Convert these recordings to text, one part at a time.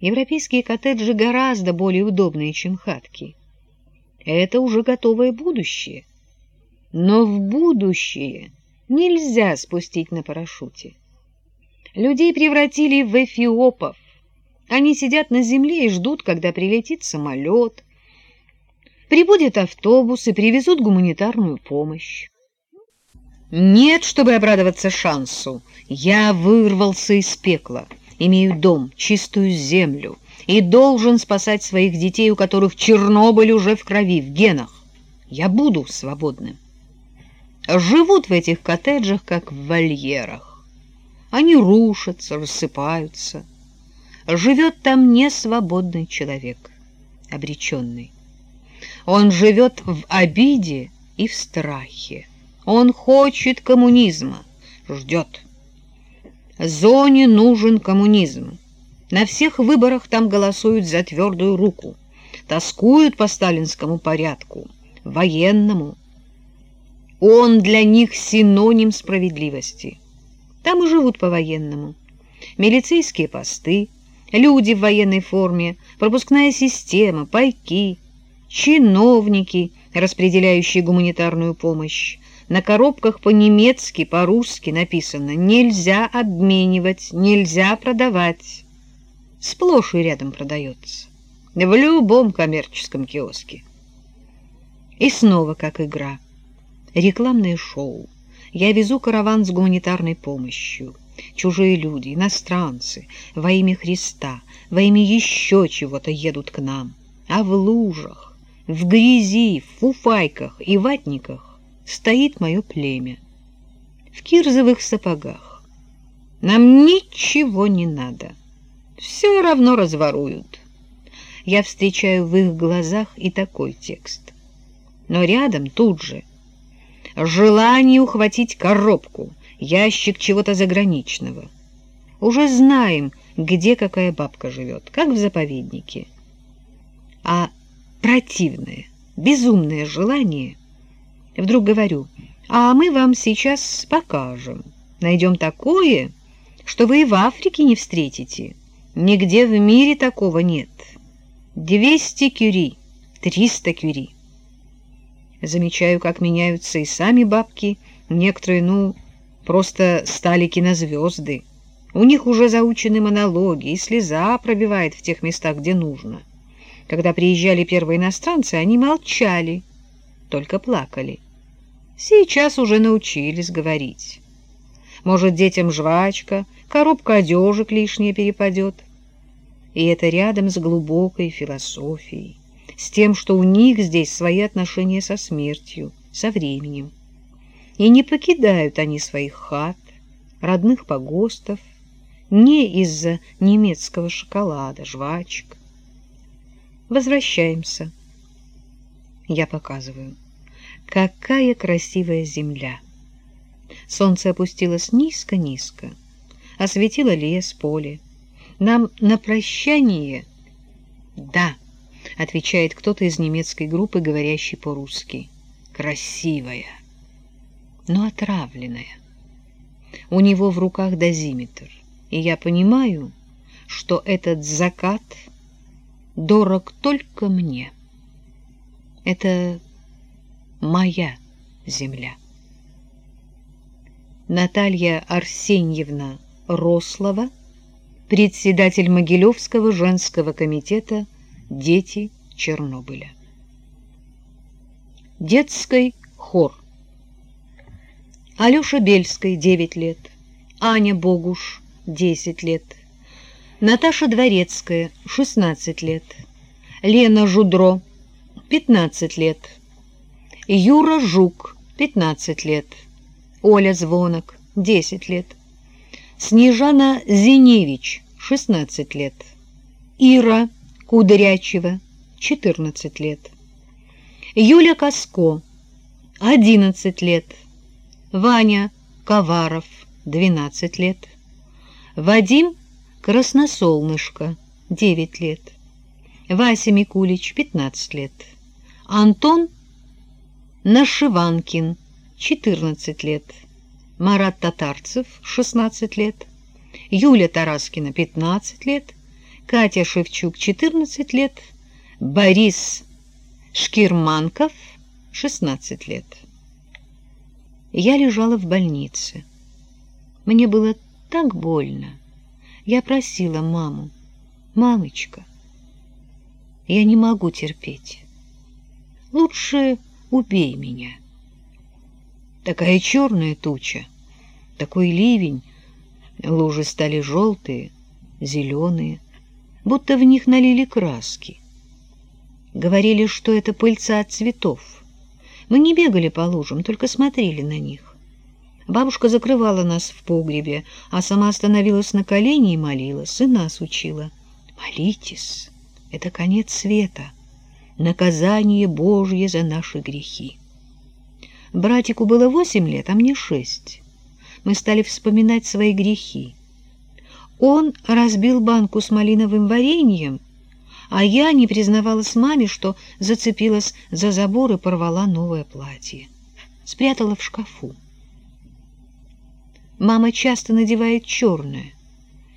Европейские коттеджи гораздо более удобные, чем хатки. Это уже готовое будущее. Но в будущее нельзя спустить на парашюте. Людей превратили в эфиопов. Они сидят на земле и ждут, когда прилетит самолет, прибудет автобус и привезут гуманитарную помощь. Нет, чтобы обрадоваться шансу. Я вырвался из пекла, имею дом, чистую землю и должен спасать своих детей, у которых Чернобыль уже в крови, в генах. Я буду свободным. Живут в этих коттеджах, как в вольерах. Они рушатся, рассыпаются. Живет там несвободный человек, обреченный. Он живет в обиде и в страхе. Он хочет коммунизма, ждет. Зоне нужен коммунизм. На всех выборах там голосуют за твердую руку, тоскуют по сталинскому порядку, военному. Он для них синоним справедливости. Там и живут по-военному. Милицейские посты, люди в военной форме, пропускная система, пайки, чиновники, распределяющие гуманитарную помощь, на коробках по-немецки, по-русски написано «Нельзя обменивать, нельзя продавать». Сплошь и рядом продается. В любом коммерческом киоске. И снова как игра. Рекламное шоу. Я везу караван с гуманитарной помощью. Чужие люди, иностранцы, во имя Христа, во имя еще чего-то едут к нам. А в лужах, в грязи, в фуфайках и ватниках стоит мое племя в кирзовых сапогах. Нам ничего не надо. Все равно разворуют. Я встречаю в их глазах и такой текст. Но рядом тут же желание ухватить коробку, ящик чего-то заграничного. Уже знаем, где какая бабка живет, как в заповеднике. А противное, безумное желание — Вдруг говорю, а мы вам сейчас покажем. Найдем такое, что вы и в Африке не встретите. Нигде в мире такого нет. Двести кюри, триста кюри. Замечаю, как меняются и сами бабки. Некоторые, ну, просто стали кинозвезды. У них уже заучены монологи, и слеза пробивает в тех местах, где нужно. Когда приезжали первые иностранцы, они молчали, только плакали. Сейчас уже научились говорить. Может, детям жвачка, коробка одежек лишняя перепадет. И это рядом с глубокой философией, с тем, что у них здесь свои отношения со смертью, со временем. И не покидают они своих хат, родных погостов, не из-за немецкого шоколада, жвачек. Возвращаемся. Я показываю. Какая красивая земля! Солнце опустилось низко-низко, осветило лес, поле. Нам на прощание... Да, отвечает кто-то из немецкой группы, говорящий по-русски. Красивая, но отравленная. У него в руках дозиметр, и я понимаю, что этот закат дорог только мне. Это моя земля. Наталья Арсеньевна Рослова, председатель Могилевского женского комитета «Дети Чернобыля». Детский хор. Алёша Бельской, 9 лет, Аня Богуш, 10 лет, Наташа Дворецкая, 16 лет, Лена Жудро, 15 лет, Юра Жук, 15 лет. Оля Звонок, 10 лет. Снежана Зиневич, 16 лет. Ира Кудрячева, 14 лет. Юля Коско, 11 лет. Ваня Коваров, 12 лет. Вадим Красносолнышко, 9 лет. Вася Микулич, 15 лет. Антон Нашиванкин, 14 лет, Марат Татарцев, 16 лет, Юля Тараскина, 15 лет, Катя Шевчук, 14 лет, Борис Шкирманков, 16 лет. Я лежала в больнице. Мне было так больно. Я просила маму, «Мамочка, я не могу терпеть. Лучше убей меня». Такая черная туча, такой ливень, лужи стали желтые, зеленые, будто в них налили краски. Говорили, что это пыльца от цветов. Мы не бегали по лужам, только смотрели на них. Бабушка закрывала нас в погребе, а сама становилась на колени и молилась, и нас учила. «Молитесь, это конец света, наказание Божье за наши грехи». Братику было восемь лет, а мне шесть. Мы стали вспоминать свои грехи. Он разбил банку с малиновым вареньем, а я не признавалась маме, что зацепилась за забор и порвала новое платье. Спрятала в шкафу. Мама часто надевает черное.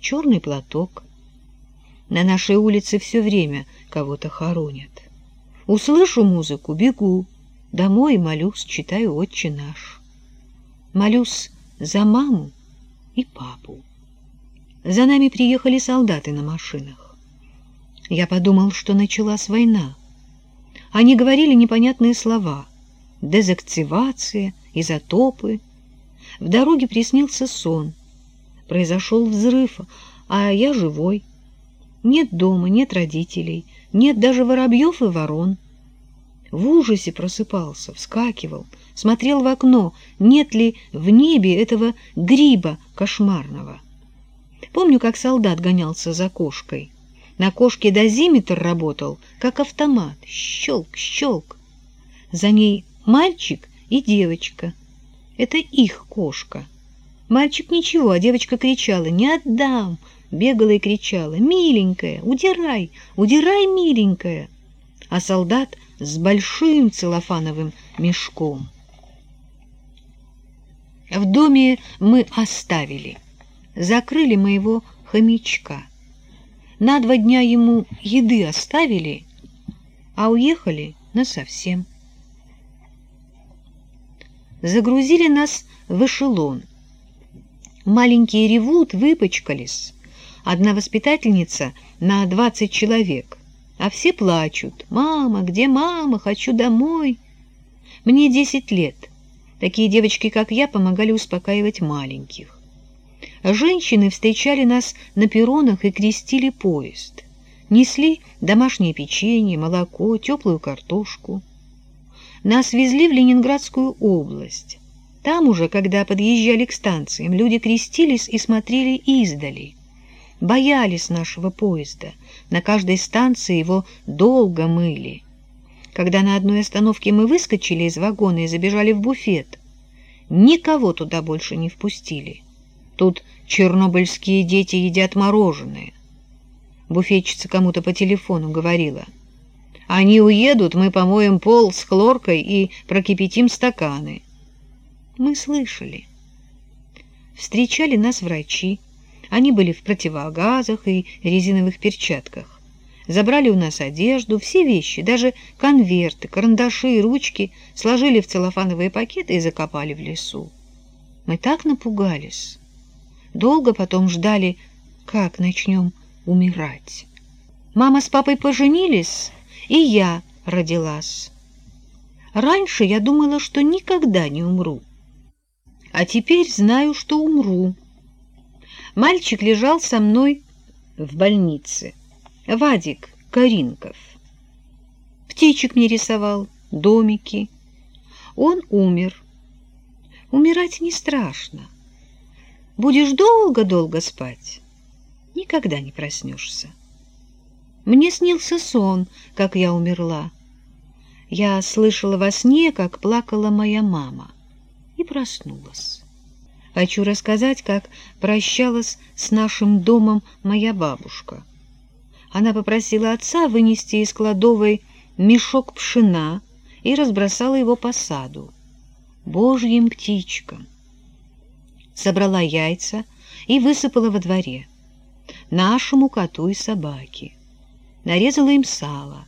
Черный платок. На нашей улице все время кого-то хоронят. Услышу музыку, бегу. Домой молюсь, читаю «Отче наш». Молюсь за маму и папу. За нами приехали солдаты на машинах. Я подумал, что началась война. Они говорили непонятные слова. Дезактивация, изотопы. В дороге приснился сон. Произошел взрыв, а я живой. Нет дома, нет родителей, нет даже воробьев и ворон в ужасе просыпался, вскакивал, смотрел в окно, нет ли в небе этого гриба кошмарного. Помню, как солдат гонялся за кошкой. На кошке дозиметр работал, как автомат. Щелк, щелк. За ней мальчик и девочка. Это их кошка. Мальчик ничего, а девочка кричала «Не отдам!» Бегала и кричала «Миленькая, удирай, удирай, миленькая!» А солдат с большим целлофановым мешком. В доме мы оставили, закрыли моего хомячка. На два дня ему еды оставили, а уехали насовсем. Загрузили нас в эшелон. Маленькие ревут, выпачкались. Одна воспитательница на двадцать человек — а все плачут. «Мама, где мама? Хочу домой!» Мне десять лет. Такие девочки, как я, помогали успокаивать маленьких. Женщины встречали нас на перронах и крестили поезд. Несли домашнее печенье, молоко, теплую картошку. Нас везли в Ленинградскую область. Там уже, когда подъезжали к станциям, люди крестились и смотрели издали боялись нашего поезда. На каждой станции его долго мыли. Когда на одной остановке мы выскочили из вагона и забежали в буфет, никого туда больше не впустили. Тут чернобыльские дети едят мороженое. Буфетчица кому-то по телефону говорила. Они уедут, мы помоем пол с хлоркой и прокипятим стаканы. Мы слышали. Встречали нас врачи. Они были в противогазах и резиновых перчатках. Забрали у нас одежду, все вещи, даже конверты, карандаши и ручки сложили в целлофановые пакеты и закопали в лесу. Мы так напугались. Долго потом ждали, как начнем умирать. Мама с папой поженились, и я родилась. Раньше я думала, что никогда не умру. А теперь знаю, что умру. Мальчик лежал со мной в больнице. Вадик Каринков. Птичек мне рисовал, домики. Он умер. Умирать не страшно. Будешь долго-долго спать, никогда не проснешься. Мне снился сон, как я умерла. Я слышала во сне, как плакала моя мама, и проснулась. Хочу рассказать, как прощалась с нашим домом моя бабушка. Она попросила отца вынести из кладовой мешок пшена и разбросала его по саду. Божьим птичкам. Собрала яйца и высыпала во дворе. нашему коту и собаке. Нарезала им сало,